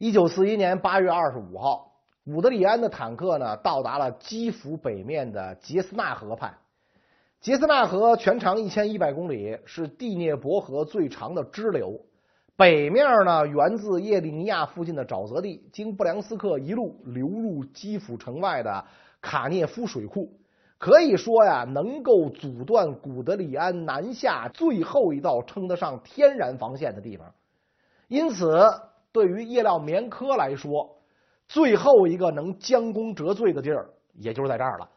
一九四一年八月二十五号，古德里安的坦克呢到达了基辅北面的杰斯纳河畔。杰斯纳河全长一千一百公里，是第聂伯河最长的支流。北面呢源自叶利尼亚附近的沼泽地，经布良斯克一路流入基辅城外的卡涅夫水库。可以说呀，能够阻断古德里安南下最后一道称得上天然防线的地方。因此，对于叶廖棉科来说，最后一个能将功折罪的地儿，也就是在这儿了。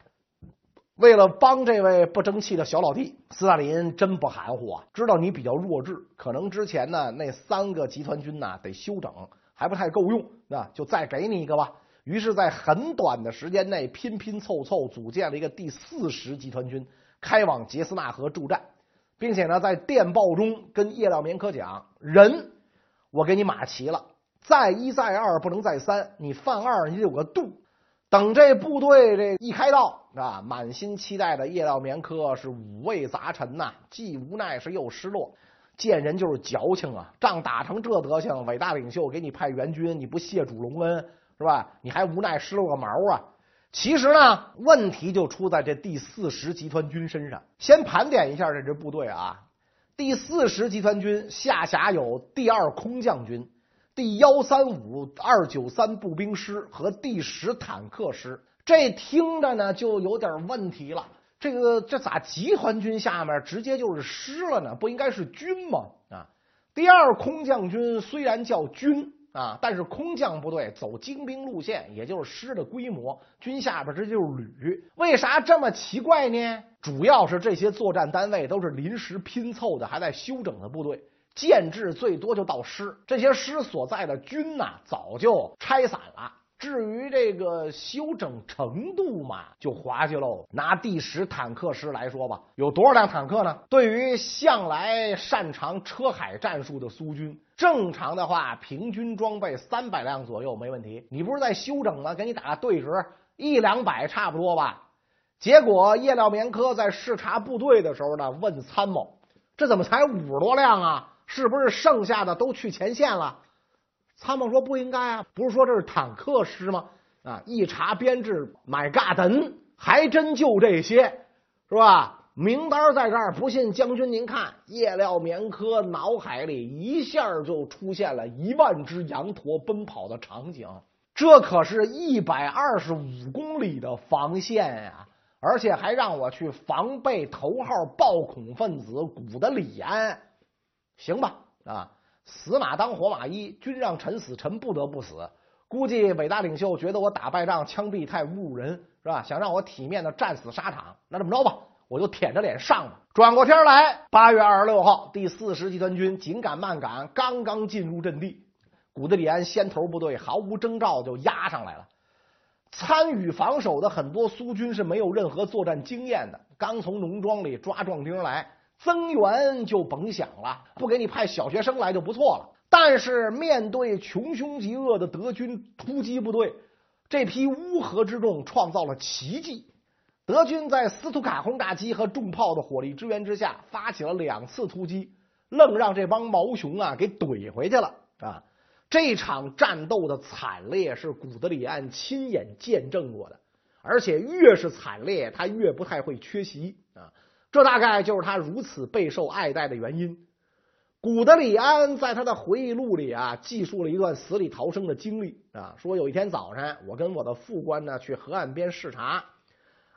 为了帮这位不争气的小老弟，斯大林真不含糊啊！知道你比较弱智，可能之前呢那三个集团军呢得休整，还不太够用，那就再给你一个吧。于是，在很短的时间内，拼拼凑凑组建了一个第四十集团军，开往杰斯纳河助战，并且呢，在电报中跟叶廖棉科讲：“人，我给你码齐了，再一再二不能再三，你犯二你得有个度。等这部队这一开道啊，满心期待的叶廖棉科是五味杂陈呐，既无奈是又失落。见人就是矫情啊，仗打成这德行，伟大领袖给你派援军，你不谢主隆恩？”是吧？你还无奈失落个毛啊！其实呢，问题就出在这第四十集团军身上。先盘点一下这支部队啊，第四十集团军下辖有第二空降军、第幺三五二九三步兵师和第十坦克师。这听着呢就有点问题了。这个这咋集团军下面直接就是师了呢？不应该是军吗？啊，第二空降军虽然叫军。啊！但是空降部队走精兵路线，也就是师的规模，军下边这就是旅。为啥这么奇怪呢？主要是这些作战单位都是临时拼凑的，还在休整的部队，建制最多就到师。这些师所在的军呐，早就拆散了。至于这个修整程度嘛，就滑稽喽。拿第十坦克师来说吧，有多少辆坦克呢？对于向来擅长车海战术的苏军，正常的话，平均装备三百辆左右没问题。你不是在休整吗？给你打个对折，一两百差不多吧。结果叶廖棉科在视察部队的时候呢，问参谋：“这怎么才五十多辆啊？是不是剩下的都去前线了？”参谋说：“不应该啊，不是说这是坦克师吗？啊，一查编制，My God，还真就这些，是吧？名单在这儿，不信将军您看。”叶廖棉科脑海里一下就出现了一万只羊驼奔跑的场景，这可是一百二十五公里的防线呀！而且还让我去防备头号暴恐分子古德里安，行吧？啊。死马当活马医，君让臣死，臣不得不死。估计伟大领袖觉得我打败仗枪毙太侮辱人，是吧？想让我体面的战死沙场。那这么着吧，我就舔着脸上吧。转过天来，八月二十六号，第四十集团军紧赶慢赶，刚刚进入阵地，古德里安先头部队毫无征兆就压上来了。参与防守的很多苏军是没有任何作战经验的，刚从农庄里抓壮丁来。增援就甭想了，不给你派小学生来就不错了。但是面对穷凶极恶的德军突击部队，这批乌合之众创造了奇迹。德军在斯图卡轰炸机和重炮的火力支援之下，发起了两次突击，愣让这帮毛熊啊给怼回去了啊！这场战斗的惨烈是古德里安亲眼见证过的，而且越是惨烈，他越不太会缺席啊。这大概就是他如此备受爱戴的原因。古德里安在他的回忆录里啊，记述了一段死里逃生的经历啊，说有一天早晨，我跟我的副官呢去河岸边视察，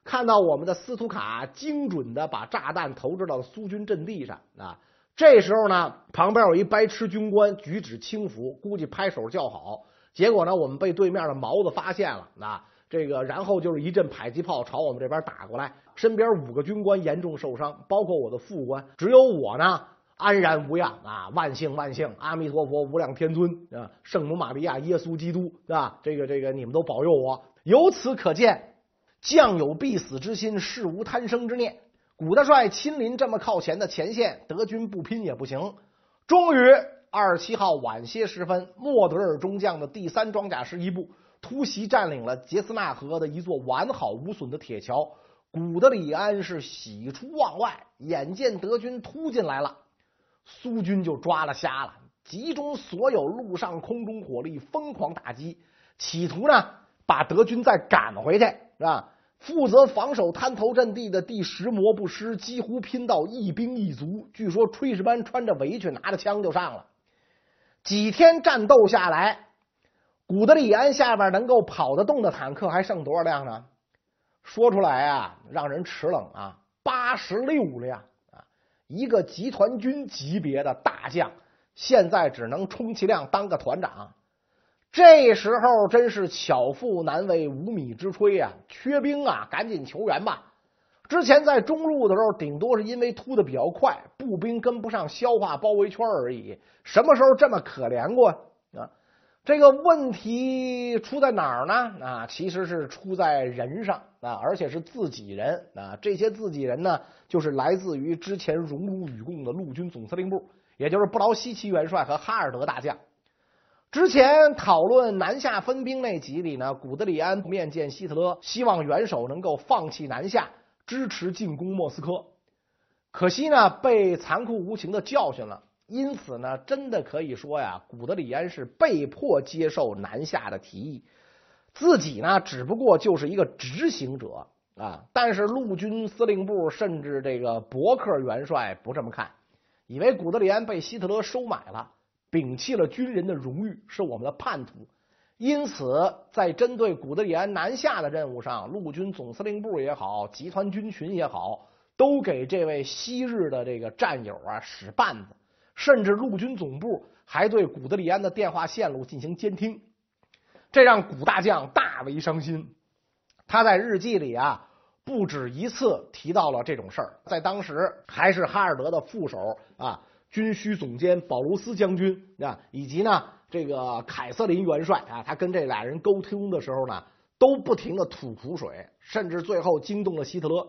看到我们的斯图卡精准的把炸弹投掷到了苏军阵地上啊。这时候呢，旁边有一白痴军官举止轻浮，估计拍手叫好。结果呢，我们被对面的毛子发现了啊。这个，然后就是一阵迫击炮朝我们这边打过来，身边五个军官严重受伤，包括我的副官，只有我呢安然无恙啊！万幸万幸，阿弥陀佛，无量天尊啊，圣母玛利亚，耶稣基督啊，这个这个，你们都保佑我。由此可见，将有必死之心，事无贪生之念。古大帅亲临这么靠前的前线，德军不拼也不行。终于，二十七号晚些时分，莫德尔中将的第三装甲师一部。突袭占领了杰斯纳河的一座完好无损的铁桥，古德里安是喜出望外，眼见德军突进来了，苏军就抓了瞎了。集中所有陆上空中火力，疯狂打击，企图呢把德军再赶回去，是吧？负责防守滩头阵地的第十摩步师几乎拼到一兵一卒，据说炊事班穿着围裙，拿着枪就上了。几天战斗下来，古德里安下边能够跑得动的坦克还剩多少辆呢？说出来啊，让人齿冷啊，八十六辆啊！一个集团军级别的大将，现在只能充其量当个团长。这时候真是巧妇难为无米之炊啊！缺兵啊，赶紧求援吧！之前在中路的时候，顶多是因为突的比较快，步兵跟不上消化包围圈而已。什么时候这么可怜过啊？这个问题出在哪儿呢？啊，其实是出在人上啊，而且是自己人啊。这些自己人呢，就是来自于之前荣辱与共的陆军总司令部，也就是布劳希奇元帅和哈尔德大将。之前讨论南下分兵那集里呢，古德里安面见希特勒，希望元首能够放弃南下，支持进攻莫斯科。可惜呢，被残酷无情的教训了。因此呢，真的可以说呀，古德里安是被迫接受南下的提议，自己呢只不过就是一个执行者啊。但是陆军司令部甚至这个伯克元帅不这么看，以为古德里安被希特勒收买了。摒弃了军人的荣誉，是我们的叛徒。因此，在针对古德里安南下的任务上，陆军总司令部也好，集团军群也好，都给这位昔日的这个战友啊使绊子。甚至陆军总部还对古德里安的电话线路进行监听，这让古大将大为伤心。他在日记里啊不止一次提到了这种事儿。在当时还是哈尔德的副手啊。军需总监保罗斯将军啊，以及呢这个凯瑟琳元帅啊，他跟这俩人沟通的时候呢，都不停的吐苦水，甚至最后惊动了希特勒。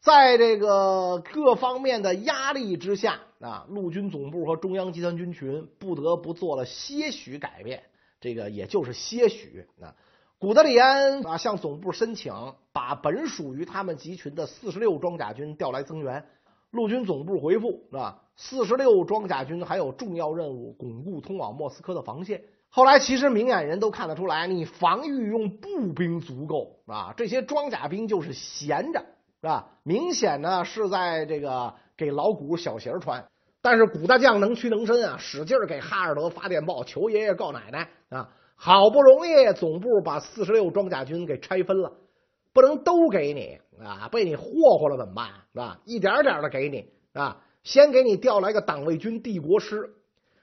在这个各方面的压力之下啊，陆军总部和中央集团军群不得不做了些许改变。这个也就是些许啊，古德里安啊向总部申请，把本属于他们集群的四十六装甲军调来增援。陆军总部回复是吧？四十六装甲军还有重要任务，巩固通往莫斯科的防线。后来其实明眼人都看得出来，你防御用步兵足够啊，这些装甲兵就是闲着是吧？明显呢是在这个给老古小鞋穿。但是古大将能屈能伸啊，使劲给哈尔德发电报，求爷爷告奶奶啊！好不容易总部把四十六装甲军给拆分了。不能都给你啊！被你霍霍了怎么办？是吧？一点点的给你啊！先给你调来个党卫军帝国师，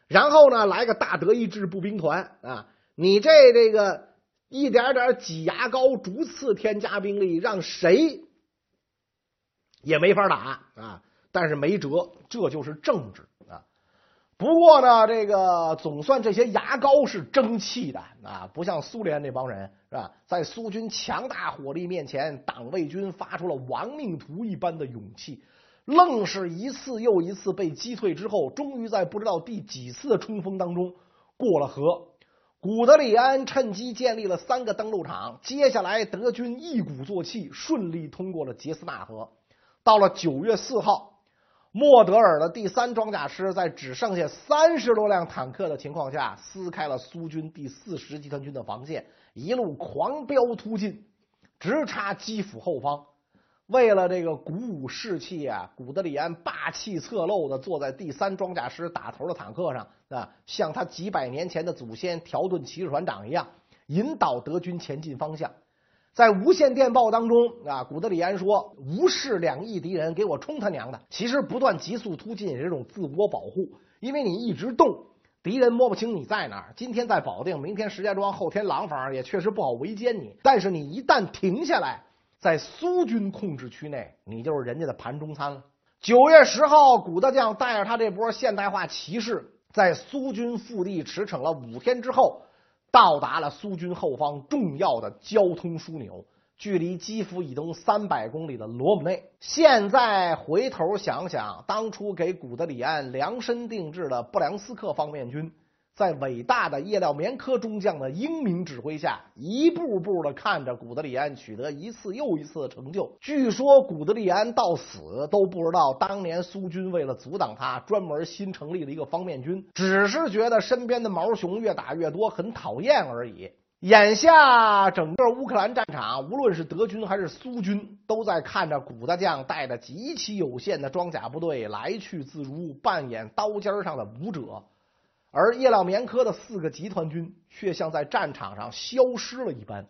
然后呢来个大德意志步兵团啊！你这这个一点点挤牙膏，逐次添加兵力，让谁也没法打啊！但是没辙，这就是政治。不过呢，这个总算这些牙膏是争气的啊，不像苏联那帮人是吧？在苏军强大火力面前，党卫军发出了亡命徒一般的勇气，愣是一次又一次被击退之后，终于在不知道第几次的冲锋当中过了河。古德里安趁机建立了三个登陆场，接下来德军一鼓作气，顺利通过了杰斯纳河。到了九月四号。莫德尔的第三装甲师在只剩下三十多辆坦克的情况下，撕开了苏军第四十集团军的防线，一路狂飙突进，直插基辅后方。为了这个鼓舞士气啊，古德里安霸气侧漏的坐在第三装甲师打头的坦克上啊，像他几百年前的祖先条顿骑士团长一样，引导德军前进方向。在无线电报当中啊，古德里安说：“无视两翼敌人，给我冲他娘的！”其实不断急速突进也是一种自我保护，因为你一直动，敌人摸不清你在哪儿。今天在保定，明天石家庄，后天廊坊，也确实不好围歼你。但是你一旦停下来，在苏军控制区内，你就是人家的盘中餐了。九月十号，古大将带着他这波现代化骑士，在苏军腹地驰骋了五天之后。到达了苏军后方重要的交通枢纽，距离基辅以东三百公里的罗姆内。现在回头想想，当初给古德里安量身定制的布良斯克方面军，在伟大的叶廖棉科中将的英明指挥下，一步步的看着古德里安取得一次又一次的成就。据说古德里安到死都不知道，当年苏军为了阻挡他，专门新成立了一个方面军，只是觉得身边的毛熊越打越多，很讨厌而已。眼下整个乌克兰战场，无论是德军还是苏军，都在看着古大将带着极其有限的装甲部队来去自如，扮演刀尖上的武者。而叶廖棉科的四个集团军却像在战场上消失了一般。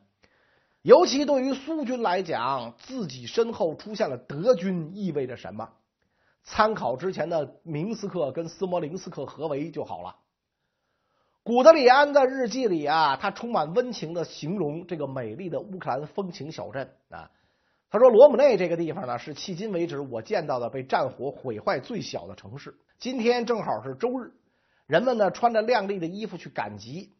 尤其对于苏军来讲，自己身后出现了德军，意味着什么？参考之前的明斯克跟斯摩林斯克合围就好了。古德里安的日记里啊，他充满温情的形容这个美丽的乌克兰风情小镇啊。他说：“罗姆内这个地方呢，是迄今为止我见到的被战火毁坏最小的城市。今天正好是周日。”人们呢穿着亮丽的衣服去赶集，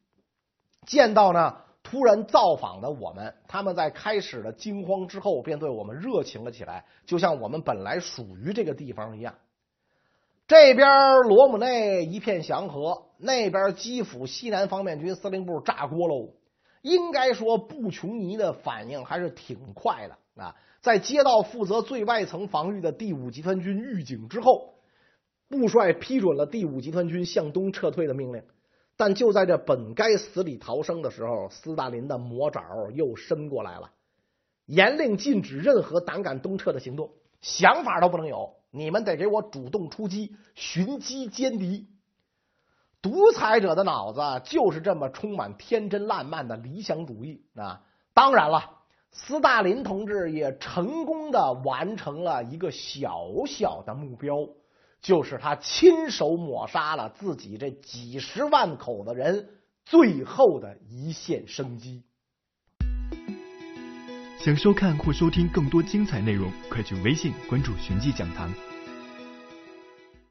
见到呢突然造访的我们，他们在开始了惊慌之后，便对我们热情了起来，就像我们本来属于这个地方一样。这边罗姆内一片祥和，那边基辅西南方面军司令部炸锅喽。应该说，布琼尼的反应还是挺快的啊！在接到负责最外层防御的第五集团军预警之后。布帅批准了第五集团军向东撤退的命令，但就在这本该死里逃生的时候，斯大林的魔爪又伸过来了，严令禁止任何胆敢东撤的行动，想法都不能有，你们得给我主动出击，寻机歼敌。独裁者的脑子就是这么充满天真烂漫的理想主义啊！当然了，斯大林同志也成功的完成了一个小小的目标。就是他亲手抹杀了自己这几十万口的人最后的一线生机。想收看或收听更多精彩内容，快去微信关注“寻迹讲堂”。